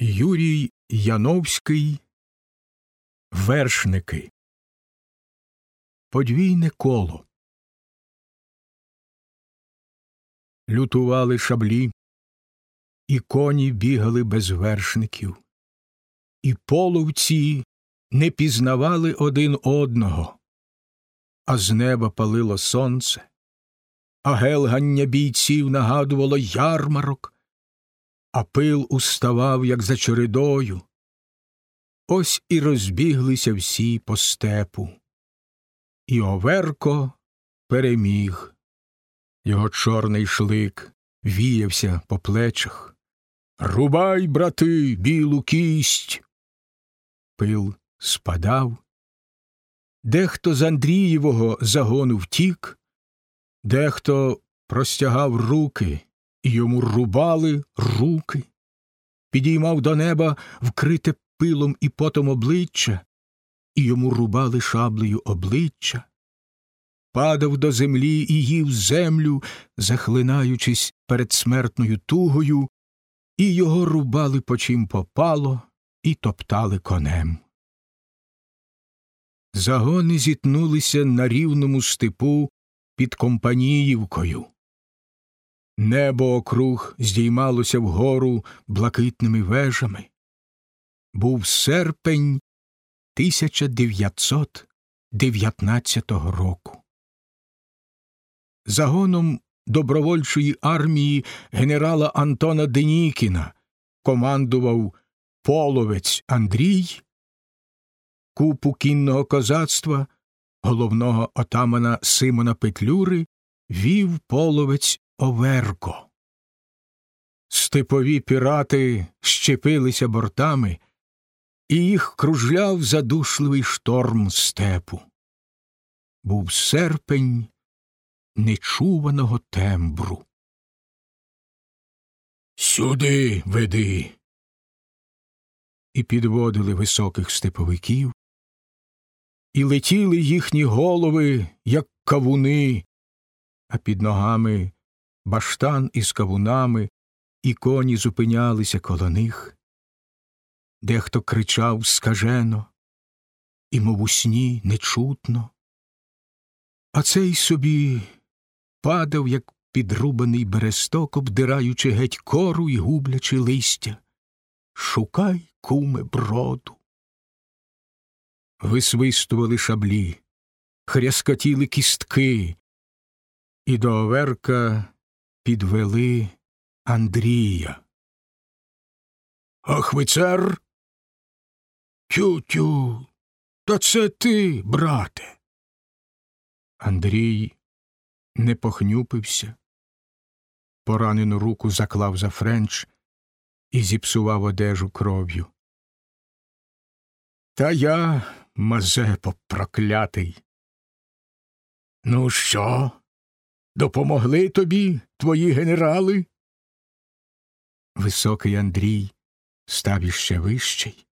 Юрій Яновський. Вершники. Подвійне коло. Лютували шаблі, і коні бігали без вершників, і половці не пізнавали один одного, а з неба палило сонце, а гелгання бійців нагадувало ярмарок а пил уставав, як за чередою. Ось і розбіглися всі по степу. І Оверко переміг. Його чорний шлик віявся по плечах. Рубай, брати, білу кість. Пил спадав. Дехто з Андрієвого загону втік, дехто простягав руки і йому рубали руки, підіймав до неба вкрите пилом і потом обличчя, і йому рубали шаблею обличчя, падав до землі і їв землю, захлинаючись перед смертною тугою, і його рубали по чим попало і топтали конем. Загони зітнулися на рівному степу під Компаніївкою. Небо округ здіймалося вгору блакитними вежами. Був серпень 1919 року. Загоном добровольчої армії генерала Антона Денікіна командував половець Андрій, купу кінного козацтва, головного отамана Симона Петлюри, вів половець Оверко. Степові пірати щепилися бортами, і їх кружляв задушливий шторм степу. Був серпень нечуваного тембру. Сюди веди. І підводили високих степовиків, і летіли їхні голови, як кавуни, а під ногами баштан із кавунами, і коні зупинялися коло них. Дехто кричав скажено, і, мов у сні, нечутно. А цей собі падав, як підрубаний бересток, обдираючи геть кору і гублячи листя. Шукай, куме, броду. Висвистували шаблі, хряскотіли кістки, і до оверка підвели Андрія. Ахвицер? Тю-тю, та це ти, брате. Андрій не похнюпився, поранену руку заклав за френч і зіпсував одежу кров'ю. Та я, Мазепо, проклятий. Ну що? Допомогли тобі твої генерали? Високий Андрій став іще вищий.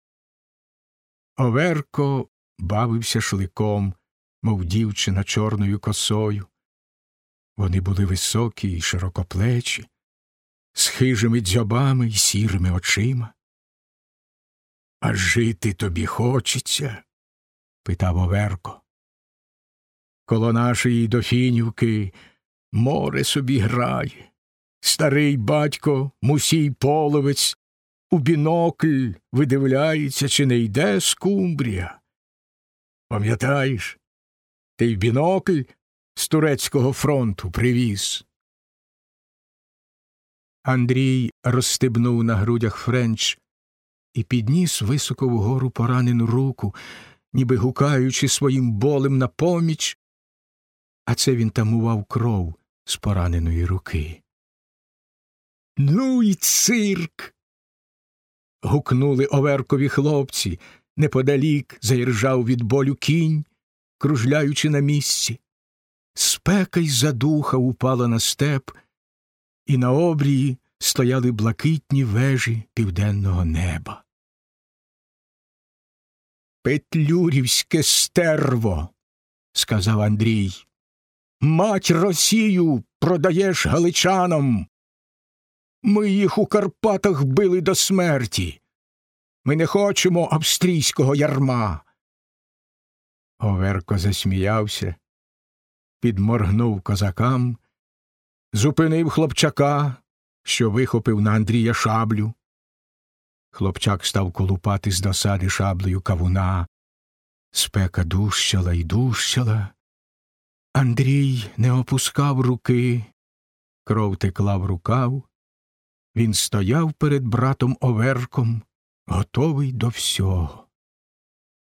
Оверко бавився шликом, мов дівчина чорною косою. Вони були високі й широкоплечі, з хижими дзьобами й сірими очима. А жити тобі хочеться? питав Оверко. Коло нашої дофінівки море собі грає. Старий батько, мусій половець, у бінокль видивляється, чи не йде скумбрія. Пам'ятаєш, ти й бінокль з турецького фронту привіз. Андрій розстебнув на грудях френч і підніс високо вгору поранену руку, ніби гукаючи своїм болем на поміч, а це він тамував кров з пораненої руки. Ну й цирк. гукнули оверкові хлопці. Неподалік заіржав від болю кінь, кружляючи на місці. Спека й задуха упала на степ, і на обрії стояли блакитні вежі південного неба. Петлюрівське стерво, сказав Андрій. Мать Росію продаєш галичанам. Ми їх у Карпатах били до смерті, Ми не хочемо австрійського ярма. Оверко засміявся, підморгнув козакам, зупинив хлопчака, що вихопив на Андрія шаблю. Хлопчак став колупати з досади шаблею кавуна. Спека дужчала й дужчала. Андрій не опускав руки, кров текла в рукав. Він стояв перед братом Оверком, готовий до всього.